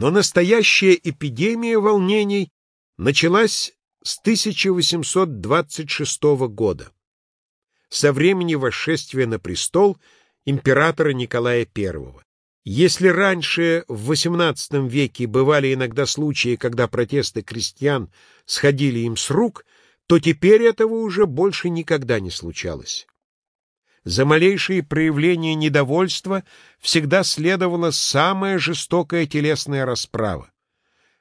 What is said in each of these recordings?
Но настоящая эпидемия волнений началась с 1826 года, со времени восшествия на престол императора Николая I. Если раньше, в XVIII веке, бывали иногда случаи, когда протесты крестьян сходили им с рук, то теперь этого уже больше никогда не случалось. За малейшие проявления недовольства всегда следовала самая жестокая телесная расправа.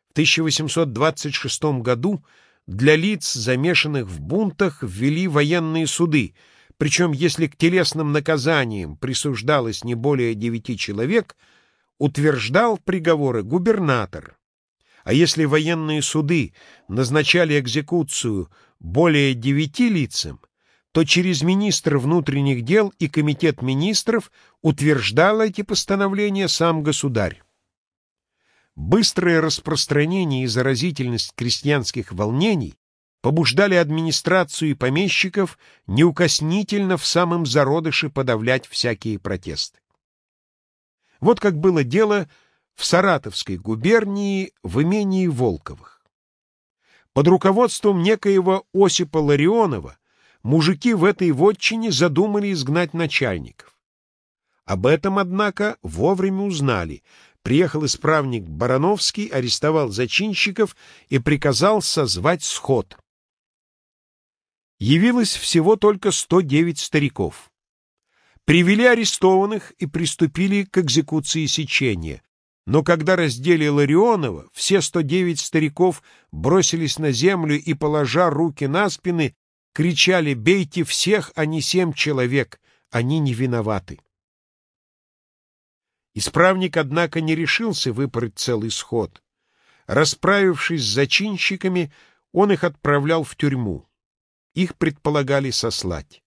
В 1826 году для лиц, замешанных в бунтах, ввели военные суды, причем если к телесным наказаниям присуждалось не более девяти человек, утверждал приговоры губернатор. А если военные суды назначали экзекуцию более девяти лицам, то через министра внутренних дел и комитет министров утверждал эти постановления сам государь. Быстрое распространение и заразительность крестьянских волнений побуждали администрацию и помещиков неукоснительно в самом зародыше подавлять всякие протесты. Вот как было дело в Саратовской губернии в имении Волковых. Под руководством некоего Осипа Ларионова мужики в этой вотчине задумали изгнать начальников. Об этом, однако, вовремя узнали. Приехал исправник Барановский, арестовал зачинщиков и приказал созвать сход явилось всего только 109 стариков. Привели арестованных и приступили к экзекуции сечения. Но когда раздели Ларионова, все 109 стариков бросились на землю и, положа руки на спины, кричали «Бейте всех, а не семь человек, они не виноваты». Исправник, однако, не решился выпороть целый сход. Расправившись с зачинщиками, он их отправлял в тюрьму их предполагали сослать.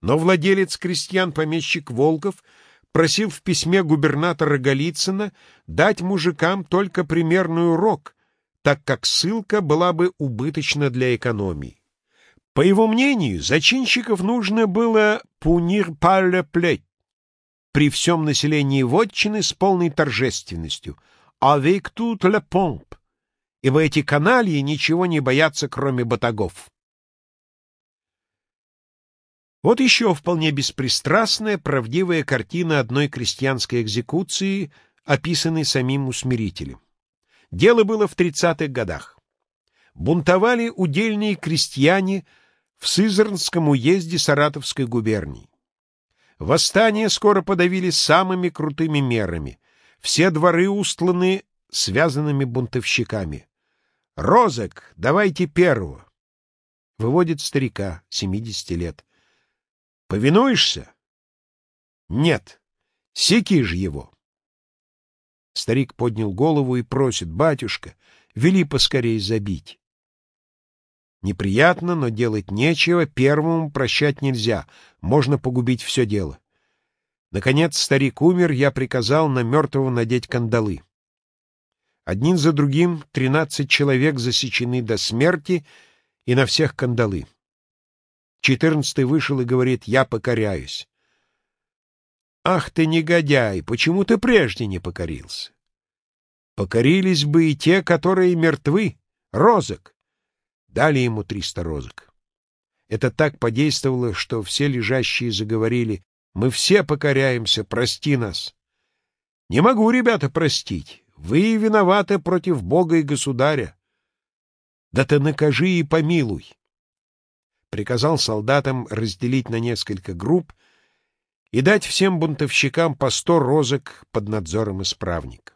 Но владелец крестьян, помещик Волков, просил в письме губернатора Голицына дать мужикам только примерный урок, так как ссылка была бы убыточна для экономии. По его мнению, зачинщиков нужно было «пунир пале плеть» при всем населении вотчины с полной торжественностью «avec toute la pompe», ибо эти канальи ничего не боятся, кроме батагов. Вот еще вполне беспристрастная, правдивая картина одной крестьянской экзекуции, описанной самим усмирителем. Дело было в 30-х годах. Бунтовали удельные крестьяне в Сызранском уезде Саратовской губернии. Восстание скоро подавили самыми крутыми мерами. Все дворы устланы связанными бунтовщиками. «Розок, давайте первого!» Выводит старика, 70 лет. Повинуешься? Нет. Секи же его. Старик поднял голову и просит, батюшка, вели поскорей забить. Неприятно, но делать нечего, первому прощать нельзя, можно погубить все дело. Наконец старик умер, я приказал на мертвого надеть кандалы. Один за другим тринадцать человек засечены до смерти и на всех кандалы. Четырнадцатый вышел и говорит, я покоряюсь. Ах ты, негодяй, почему ты прежде не покорился? Покорились бы и те, которые мертвы, розок. Дали ему триста розок. Это так подействовало, что все лежащие заговорили, мы все покоряемся, прости нас. Не могу, ребята, простить. Вы виноваты против Бога и государя. Да ты накажи и помилуй приказал солдатам разделить на несколько групп и дать всем бунтовщикам по сто розок под надзором исправника.